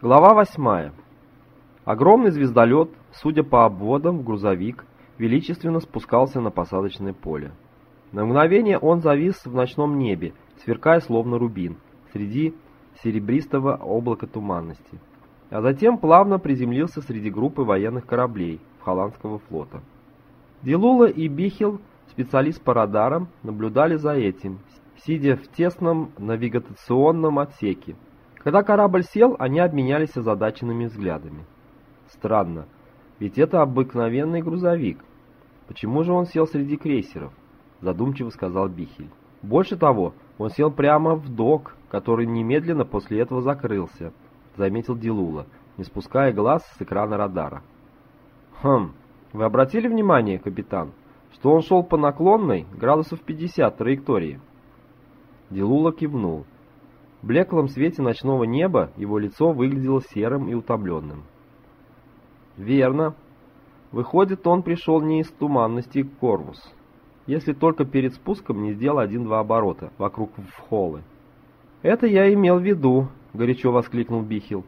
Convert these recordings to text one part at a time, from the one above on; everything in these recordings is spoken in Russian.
Глава 8. Огромный звездолет, судя по обводам в грузовик, величественно спускался на посадочное поле. На мгновение он завис в ночном небе, сверкая словно рубин, среди серебристого облака туманности. А затем плавно приземлился среди группы военных кораблей Холландского флота. Дилула и Бихил, специалист по радарам, наблюдали за этим, сидя в тесном навигационном отсеке, когда корабль сел, они обменялись озадаченными взглядами. Странно, ведь это обыкновенный грузовик. Почему же он сел среди крейсеров? Задумчиво сказал Бихель. Больше того, он сел прямо в док, который немедленно после этого закрылся, заметил Дилула, не спуская глаз с экрана радара. Хм, вы обратили внимание, капитан, что он шел по наклонной градусов 50 траектории? Дилула кивнул. В блеклом свете ночного неба его лицо выглядело серым и утомленным. «Верно. Выходит, он пришел не из туманности Корвус, если только перед спуском не сделал один-два оборота вокруг вхолы». «Это я имел в виду», — горячо воскликнул Бихил.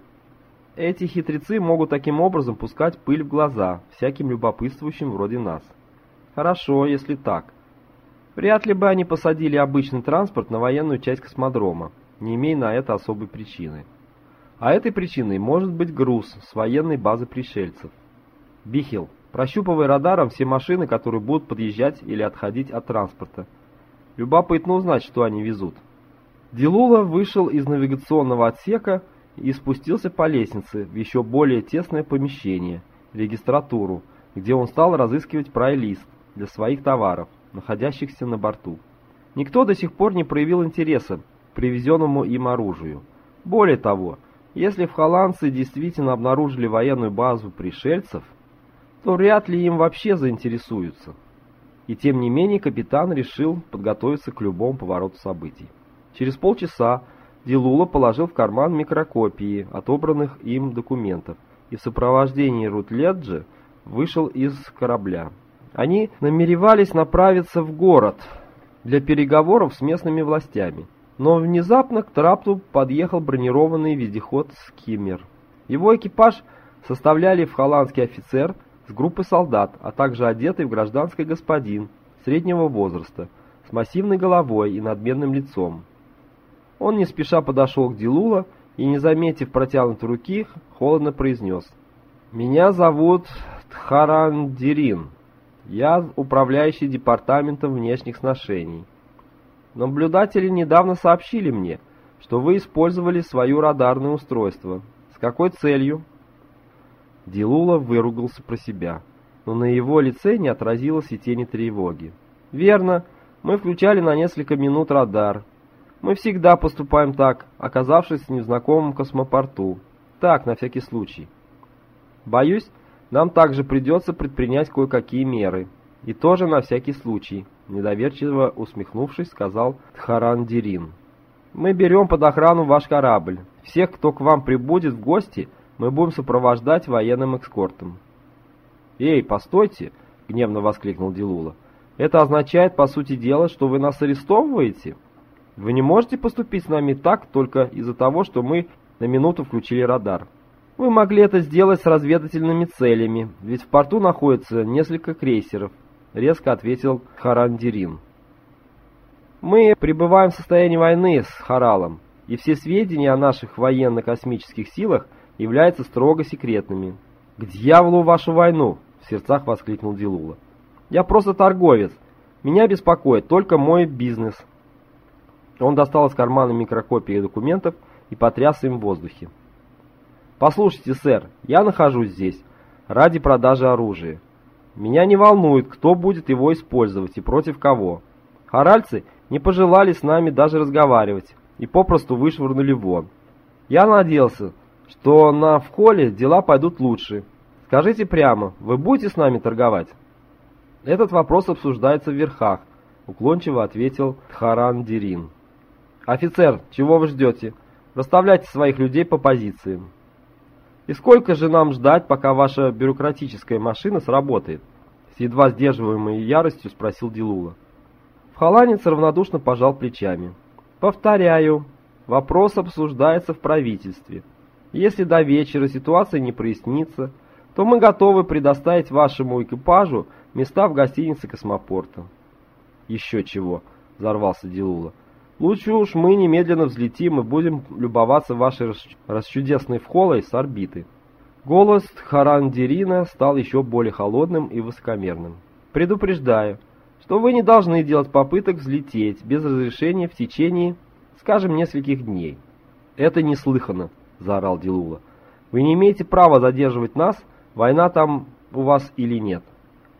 «Эти хитрецы могут таким образом пускать пыль в глаза всяким любопытствующим вроде нас». «Хорошо, если так. Вряд ли бы они посадили обычный транспорт на военную часть космодрома не имея на это особой причины. А этой причиной может быть груз с военной базы пришельцев. Бихил, прощупывай радаром все машины, которые будут подъезжать или отходить от транспорта. Любопытно узнать, что они везут. Дилула вышел из навигационного отсека и спустился по лестнице в еще более тесное помещение, регистратуру, где он стал разыскивать прайс-лист для своих товаров, находящихся на борту. Никто до сих пор не проявил интереса привезенному им оружию. Более того, если в холландцы действительно обнаружили военную базу пришельцев, то вряд ли им вообще заинтересуются. И тем не менее капитан решил подготовиться к любому повороту событий. Через полчаса Дилула положил в карман микрокопии отобранных им документов и в сопровождении Рутледжи вышел из корабля. Они намеревались направиться в город для переговоров с местными властями. Но внезапно к трапту подъехал бронированный вездеход «Скиммер». Его экипаж составляли холландский офицер с группой солдат, а также одетый в гражданский господин среднего возраста, с массивной головой и надменным лицом. Он не спеша подошел к Дилула и, не заметив протянутой руки, холодно произнес «Меня зовут Тхарандирин. Я управляющий департаментом внешних сношений. Наблюдатели недавно сообщили мне, что вы использовали свое радарное устройство. С какой целью?» Дилула выругался про себя, но на его лице не отразилось и тени тревоги. «Верно, мы включали на несколько минут радар. Мы всегда поступаем так, оказавшись в незнакомом космопорту. Так, на всякий случай. Боюсь, нам также придется предпринять кое-какие меры. И тоже на всякий случай недоверчиво усмехнувшись, сказал Тхарандирин. «Мы берем под охрану ваш корабль. Всех, кто к вам прибудет в гости, мы будем сопровождать военным экскортом». «Эй, постойте!» — гневно воскликнул Дилула. «Это означает, по сути дела, что вы нас арестовываете? Вы не можете поступить с нами так только из-за того, что мы на минуту включили радар. Вы могли это сделать с разведывательными целями, ведь в порту находится несколько крейсеров, — резко ответил Харандирин. «Мы пребываем в состоянии войны с Харалом, и все сведения о наших военно-космических силах являются строго секретными». «К дьяволу вашу войну!» — в сердцах воскликнул Дилула. «Я просто торговец. Меня беспокоит только мой бизнес». Он достал из кармана микрокопии документов и потряс им в воздухе. «Послушайте, сэр, я нахожусь здесь ради продажи оружия. Меня не волнует, кто будет его использовать и против кого. Харальцы не пожелали с нами даже разговаривать и попросту вышвырнули вон. Я надеялся, что на вхоле дела пойдут лучше. Скажите прямо, вы будете с нами торговать? Этот вопрос обсуждается в верхах, уклончиво ответил Тхаран Дирин. Офицер, чего вы ждете? Расставляйте своих людей по позициям. И сколько же нам ждать, пока ваша бюрократическая машина сработает? С едва сдерживаемой яростью спросил Дилула. Вхоланец равнодушно пожал плечами. Повторяю, вопрос обсуждается в правительстве. Если до вечера ситуация не прояснится, то мы готовы предоставить вашему экипажу места в гостинице космопорта». «Еще чего», — взорвался Дилула. «Лучше уж мы немедленно взлетим и будем любоваться вашей расчудесной вхолой с орбиты». Голос Харандерина стал еще более холодным и высокомерным. «Предупреждаю, что вы не должны делать попыток взлететь без разрешения в течение, скажем, нескольких дней». «Это неслыханно», — заорал Дилула. «Вы не имеете права задерживать нас, война там у вас или нет.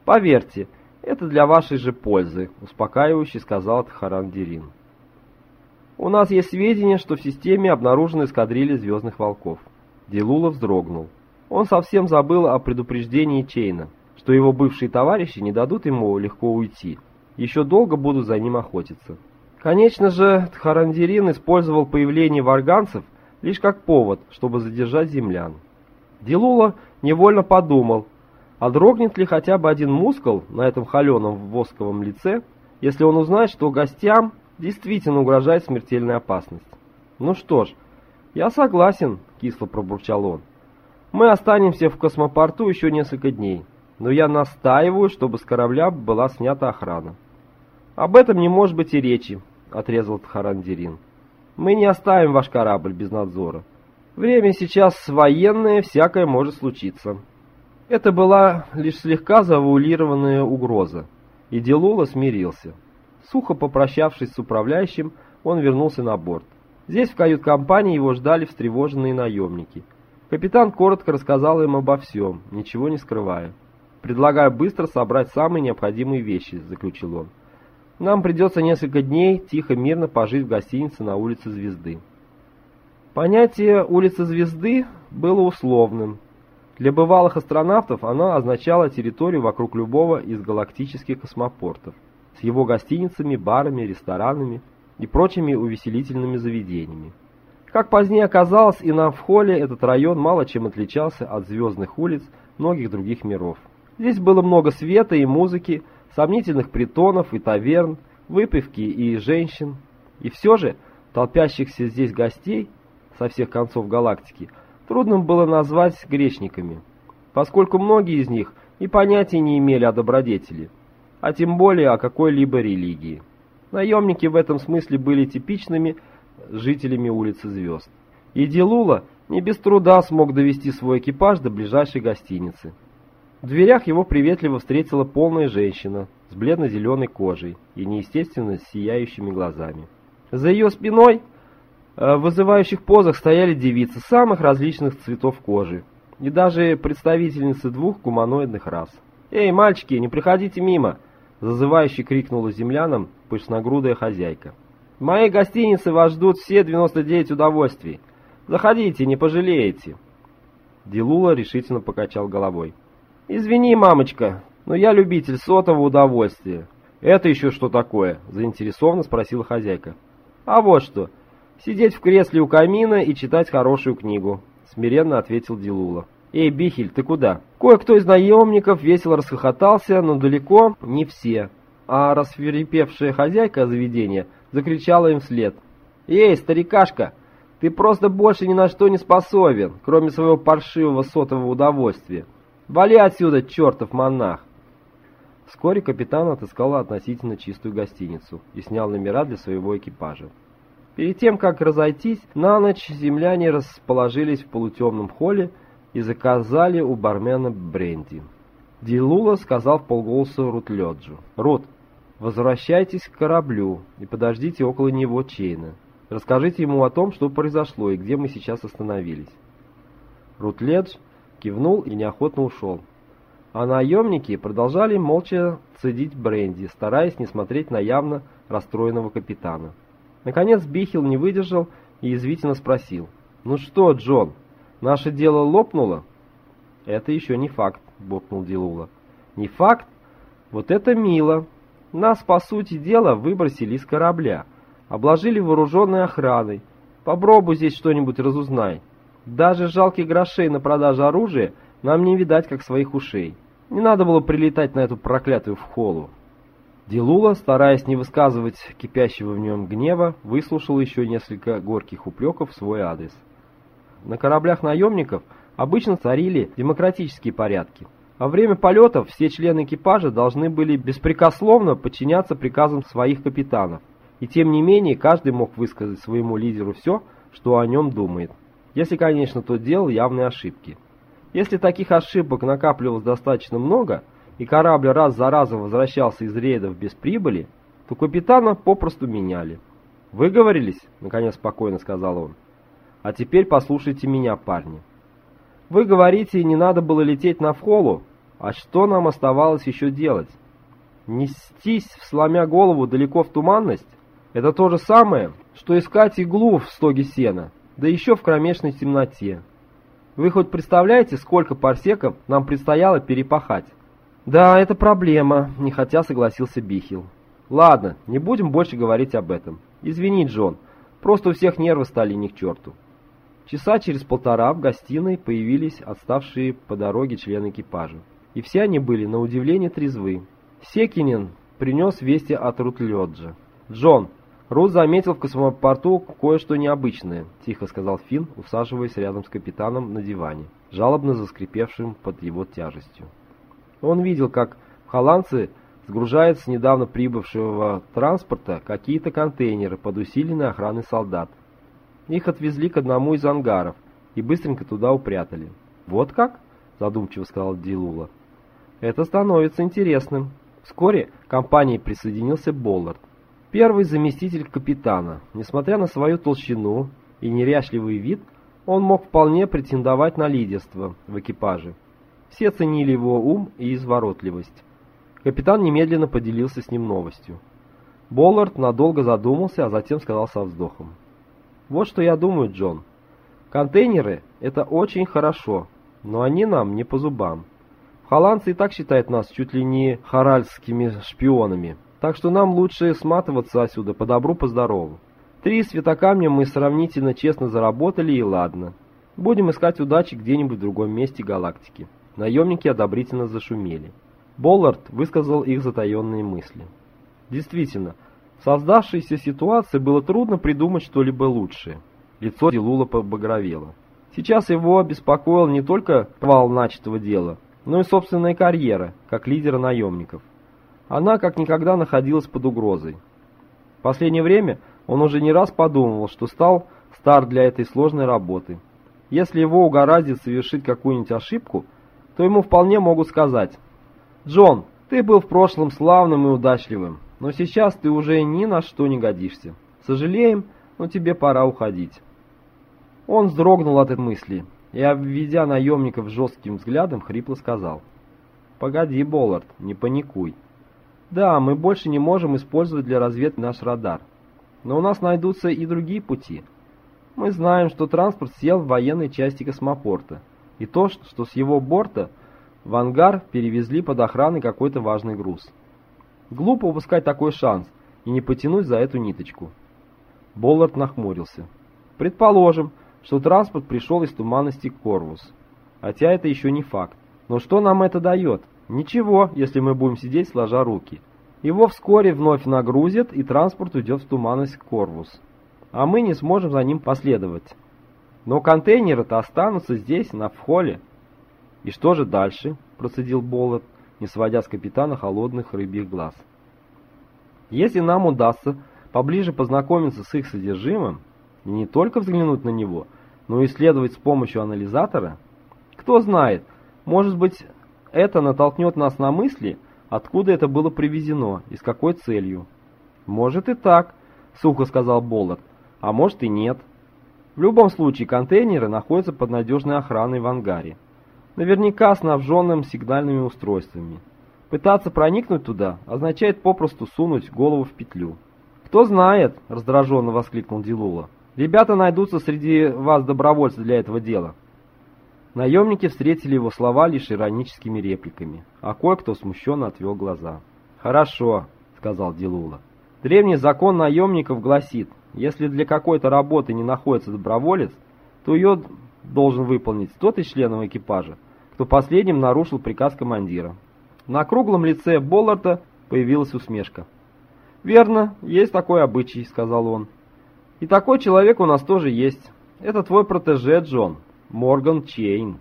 Поверьте, это для вашей же пользы», — успокаивающе сказал Харандерин. «У нас есть сведения, что в системе обнаружены эскадрильи Звездных Волков». Дилула вздрогнул. Он совсем забыл о предупреждении Чейна, что его бывшие товарищи не дадут ему легко уйти, еще долго будут за ним охотиться. Конечно же, Тхарандирин использовал появление варганцев лишь как повод, чтобы задержать землян. Дилула невольно подумал, а дрогнет ли хотя бы один мускул на этом холеном восковом лице, если он узнает, что гостям действительно угрожает смертельная опасность. «Ну что ж, я согласен», — кисло пробурчал он. Мы останемся в космопорту еще несколько дней, но я настаиваю, чтобы с корабля была снята охрана. Об этом не может быть и речи, отрезал Тхарандирин. Мы не оставим ваш корабль без надзора. Время сейчас военное, всякое может случиться. Это была лишь слегка завуалированная угроза, и Делула смирился. Сухо попрощавшись с управляющим, он вернулся на борт. Здесь в кают-компании его ждали встревоженные наемники – Капитан коротко рассказал им обо всем, ничего не скрывая. «Предлагаю быстро собрать самые необходимые вещи», — заключил он. «Нам придется несколько дней тихо-мирно пожить в гостинице на улице Звезды». Понятие «улица Звезды» было условным. Для бывалых астронавтов оно означало территорию вокруг любого из галактических космопортов, с его гостиницами, барами, ресторанами и прочими увеселительными заведениями. Как позднее оказалось, и на Вхоле этот район мало чем отличался от звездных улиц многих других миров. Здесь было много света и музыки, сомнительных притонов и таверн, выпивки и женщин. И все же толпящихся здесь гостей со всех концов галактики трудно было назвать грешниками, поскольку многие из них и понятия не имели о добродетели, а тем более о какой-либо религии. Наемники в этом смысле были типичными жителями улицы Звезд. И Дилула не без труда смог довести свой экипаж до ближайшей гостиницы. В дверях его приветливо встретила полная женщина с бледно-зеленой кожей и неестественно сияющими глазами. За ее спиной э, в вызывающих позах стояли девицы самых различных цветов кожи и даже представительницы двух гуманоидных рас. «Эй, мальчики, не приходите мимо!» Зазывающе крикнула землянам пышногрудая хозяйка. В моей гостинице вас ждут все 99 удовольствий. Заходите, не пожалеете». Дилула решительно покачал головой. «Извини, мамочка, но я любитель сотого удовольствия». «Это еще что такое?» – заинтересованно спросила хозяйка. «А вот что. Сидеть в кресле у камина и читать хорошую книгу», – смиренно ответил Дилула. «Эй, Бихель, ты куда?» Кое-кто из наемников весело расхохотался, но далеко не все. А расферепевшая хозяйка заведения – закричала им вслед. «Эй, старикашка, ты просто больше ни на что не способен, кроме своего паршивого сотового удовольствия. Вали отсюда, чертов монах!» Вскоре капитан отыскал относительно чистую гостиницу и снял номера для своего экипажа. Перед тем, как разойтись, на ночь земляне расположились в полутемном холле и заказали у бармена бренди. Дилула сказал в полголоса Рутледжу. «Рут, Возвращайтесь к кораблю и подождите около него Чейна. Расскажите ему о том, что произошло и где мы сейчас остановились. Рутледж кивнул и неохотно ушел. А наемники продолжали молча цедить бренди, стараясь не смотреть на явно расстроенного капитана. Наконец Бихил не выдержал и язвительно спросил. «Ну что, Джон, наше дело лопнуло?» «Это еще не факт», — бокнул Дилула. «Не факт? Вот это мило!» Нас, по сути дела, выбросили из корабля, обложили вооруженной охраной. Попробуй здесь что-нибудь разузнай. Даже жалких грошей на продажу оружия нам не видать, как своих ушей. Не надо было прилетать на эту проклятую вхолу. Дилула, стараясь не высказывать кипящего в нем гнева, выслушал еще несколько горьких упреков в свой адрес. На кораблях наемников обычно царили демократические порядки. Во время полетов все члены экипажа должны были беспрекословно подчиняться приказам своих капитанов, и тем не менее каждый мог высказать своему лидеру все, что о нем думает, если, конечно, тот делал явные ошибки. Если таких ошибок накапливалось достаточно много, и корабль раз за разом возвращался из рейдов без прибыли, то капитана попросту меняли. «Выговорились?» — наконец спокойно сказал он. «А теперь послушайте меня, парни. Вы говорите, не надо было лететь на Вхолу, а что нам оставалось еще делать? Нестись, сломя голову далеко в туманность? Это то же самое, что искать иглу в стоге сена, да еще в кромешной темноте. Вы хоть представляете, сколько парсеков нам предстояло перепахать? Да, это проблема, нехотя согласился Бихил. Ладно, не будем больше говорить об этом. Извини, Джон, просто у всех нервы стали не к черту. Часа через полтора в гостиной появились отставшие по дороге члены экипажа. И все они были, на удивление, трезвы. Секинин принес вести от Рутлёджа. «Джон, Рут заметил в космопорту кое-что необычное», — тихо сказал Финн, усаживаясь рядом с капитаном на диване, жалобно заскрипевшим под его тяжестью. Он видел, как холландцы сгружают с недавно прибывшего транспорта какие-то контейнеры под усиленной охраной солдат. Их отвезли к одному из ангаров и быстренько туда упрятали. «Вот как?» – задумчиво сказал Дилула. «Это становится интересным». Вскоре к компании присоединился Боллард, первый заместитель капитана. Несмотря на свою толщину и неряшливый вид, он мог вполне претендовать на лидерство в экипаже. Все ценили его ум и изворотливость. Капитан немедленно поделился с ним новостью. Боллард надолго задумался, а затем сказал со вздохом. Вот что я думаю, Джон. Контейнеры – это очень хорошо, но они нам не по зубам. Холландцы и так считают нас чуть ли не харальскими шпионами, так что нам лучше сматываться отсюда по добру, по здорову. Три светокамня мы сравнительно честно заработали и ладно. Будем искать удачи где-нибудь в другом месте галактики. Наемники одобрительно зашумели. Боллард высказал их затаенные мысли. Действительно, в создавшейся ситуации было трудно придумать что-либо лучшее. Лицо Дилула побагровело. Сейчас его беспокоил не только провал начатого дела, но и собственная карьера, как лидера наемников. Она как никогда находилась под угрозой. В последнее время он уже не раз подумывал, что стал стар для этой сложной работы. Если его угораздит совершить какую-нибудь ошибку, то ему вполне могут сказать «Джон, ты был в прошлом славным и удачливым, но сейчас ты уже ни на что не годишься. Сожалеем, но тебе пора уходить». Он вздрогнул от этой мысли и, обведя наемников жестким взглядом, хрипло сказал. «Погоди, Боллард, не паникуй. Да, мы больше не можем использовать для разведки наш радар, но у нас найдутся и другие пути. Мы знаем, что транспорт сел в военной части космопорта, и то, что с его борта в ангар перевезли под охраной какой-то важный груз. Глупо упускать такой шанс и не потянуть за эту ниточку. Боллард нахмурился. Предположим, что транспорт пришел из туманности Корвус. Хотя это еще не факт. Но что нам это дает? Ничего, если мы будем сидеть сложа руки. Его вскоре вновь нагрузят, и транспорт уйдет в туманность Корвус. А мы не сможем за ним последовать. Но контейнеры-то останутся здесь, на вхоле. И что же дальше? Процедил Боллард не сводя с капитана холодных рыбьих глаз. Если нам удастся поближе познакомиться с их содержимым, и не только взглянуть на него, но и исследовать с помощью анализатора, кто знает, может быть, это натолкнет нас на мысли, откуда это было привезено и с какой целью. Может и так, сухо сказал Боллард, а может и нет. В любом случае контейнеры находятся под надежной охраной в ангаре наверняка снабженным сигнальными устройствами. Пытаться проникнуть туда означает попросту сунуть голову в петлю. «Кто знает», — раздраженно воскликнул Дилула, — «ребята найдутся среди вас добровольцы для этого дела». Наемники встретили его слова лишь ироническими репликами, а кое-кто смущенно отвел глаза. «Хорошо», — сказал Дилула. «Древний закон наемников гласит, если для какой-то работы не находится доброволец, то ее должен выполнить тот из членов экипажа, кто последним нарушил приказ командира. На круглом лице Болларда появилась усмешка. «Верно, есть такой обычай», — сказал он. «И такой человек у нас тоже есть. Это твой протеже, Джон, Морган Чейн.